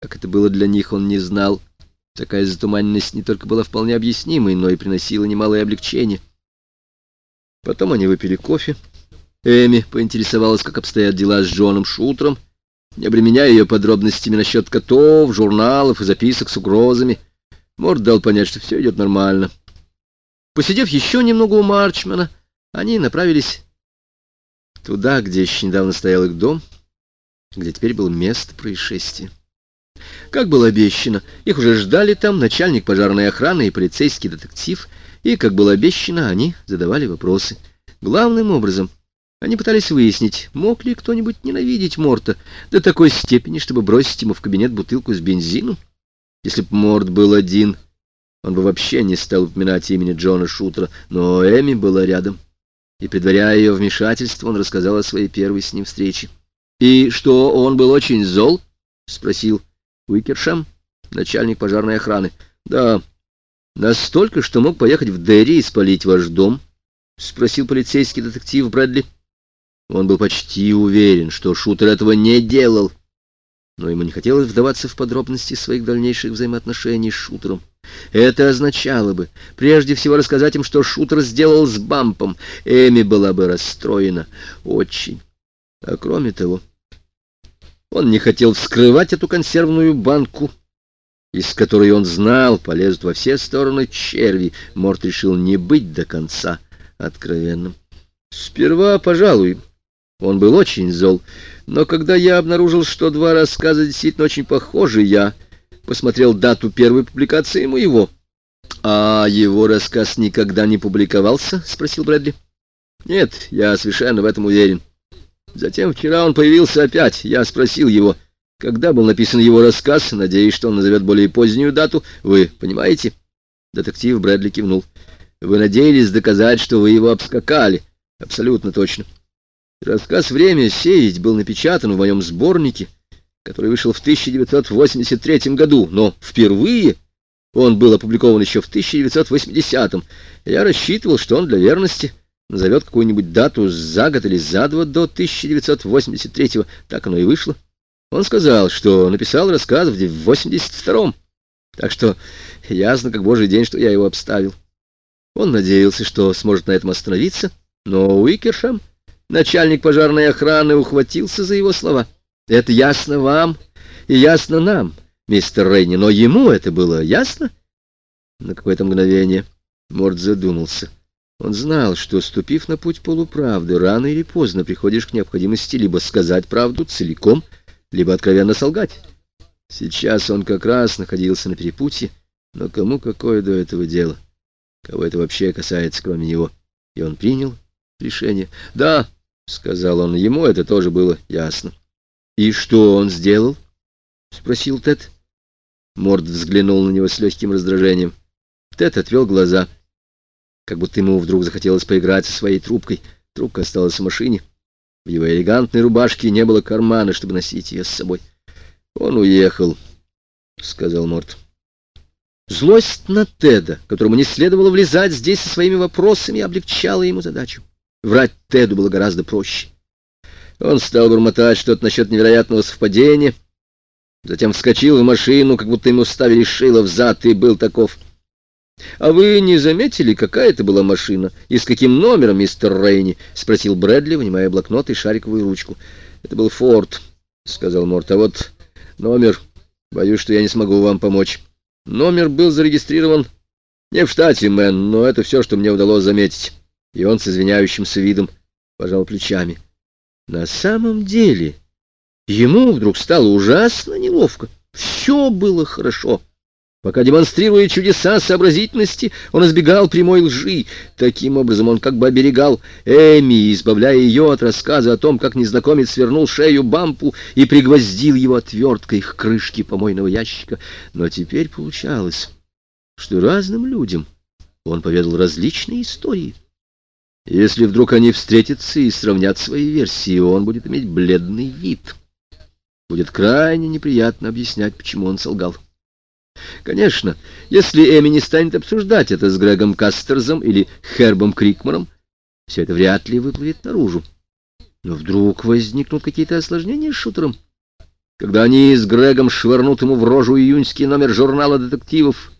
Как это было для них, он не знал. Такая затуманенность не только была вполне объяснимой, но и приносила немалое облегчение. Потом они выпили кофе. Эми поинтересовалась, как обстоят дела с Джоном Шутером, не обременяя ее подробностями насчет котов, журналов и записок с угрозами. Морд дал понять, что все идет нормально. Посидев еще немного у Марчмана, они направились туда, где еще недавно стоял их дом, где теперь было место происшествия. Как было обещано, их уже ждали там начальник пожарной охраны и полицейский детектив, и, как было обещано, они задавали вопросы. Главным образом, они пытались выяснить, мог ли кто-нибудь ненавидеть Морта до такой степени, чтобы бросить ему в кабинет бутылку с бензином. Если б Морт был один, он бы вообще не стал упоминать имени Джона Шутера, но Эми была рядом. И, предваряя ее вмешательство, он рассказал о своей первой с ним встрече. «И что, он был очень зол?» — спросил Уикершем, начальник пожарной охраны. Да, настолько, что мог поехать в Дерри и спалить ваш дом, спросил полицейский детектив Брэдли. Он был почти уверен, что шутер этого не делал, но ему не хотелось вдаваться в подробности своих дальнейших взаимоотношений с шутером. Это означало бы, прежде всего, рассказать им, что шутер сделал с бампом. Эми была бы расстроена. Очень. А кроме того... Он не хотел вскрывать эту консервную банку, из которой он знал, полезут во все стороны черви. Морт решил не быть до конца откровенным. Сперва, пожалуй, он был очень зол, но когда я обнаружил, что два рассказа действительно очень похожи, я посмотрел дату первой публикации моего. — А его рассказ никогда не публиковался? — спросил Брэдли. — Нет, я совершенно в этом уверен. Затем вчера он появился опять. Я спросил его, когда был написан его рассказ, надеясь, что он назовет более позднюю дату. Вы понимаете? Детектив Брэдли кивнул. Вы надеялись доказать, что вы его обскакали. Абсолютно точно. Рассказ «Время сеять» был напечатан в моем сборнике, который вышел в 1983 году, но впервые он был опубликован еще в 1980. Я рассчитывал, что он для верности назовет какую-нибудь дату за год или за два до 1983-го. Так оно и вышло. Он сказал, что написал рассказ в 82-м. Так что ясно, как божий день, что я его обставил. Он надеялся, что сможет на этом остановиться, но Уикершем, начальник пожарной охраны, ухватился за его слова. «Это ясно вам и ясно нам, мистер Рейни, но ему это было ясно?» На какое-то мгновение Морд задумался — он знал, что, ступив на путь полуправды, рано или поздно приходишь к необходимости либо сказать правду целиком, либо откровенно солгать. Сейчас он как раз находился на перепутье, но кому какое до этого дело? Кого это вообще касается, кроме него? И он принял решение. «Да», — сказал он, — ему это тоже было ясно. «И что он сделал?» — спросил Тед. Морд взглянул на него с легким раздражением. Тед отвел глаза — как будто ему вдруг захотелось поиграть со своей трубкой. Трубка осталась в машине. В его элегантной рубашке не было кармана, чтобы носить ее с собой. «Он уехал», — сказал Морт. Злость на Теда, которому не следовало влезать здесь со своими вопросами, облегчала ему задачу. Врать Теду было гораздо проще. Он стал бормотать что-то насчет невероятного совпадения, затем вскочил в машину, как будто ему ставили шило в зад, и был таков — «А вы не заметили, какая это была машина? И с каким номером, мистер Рейни?» — спросил Брэдли, вынимая блокнот и шариковую ручку. «Это был Форд», — сказал Морт. «А вот номер... Боюсь, что я не смогу вам помочь. Номер был зарегистрирован не в штате Мэн, но это все, что мне удалось заметить». И он с извиняющимся видом пожал плечами. На самом деле ему вдруг стало ужасно неловко. Все было хорошо. Пока, демонстрируя чудеса сообразительности, он избегал прямой лжи. Таким образом он как бы оберегал Эми, избавляя ее от рассказа о том, как незнакомец свернул шею Бампу и пригвоздил его отверткой к крышке помойного ящика. Но теперь получалось, что разным людям он поведал различные истории. Если вдруг они встретятся и сравнят свои версии, он будет иметь бледный вид. Будет крайне неприятно объяснять, почему он солгал. Конечно, если Эми не станет обсуждать это с Грегом Кастерзом или Хербом Крикманом, все это вряд ли выплывет наружу. Но вдруг возникнут какие-то осложнения с шутером. Когда они с Грегом швырнут ему в рожу июньский номер журнала детективов,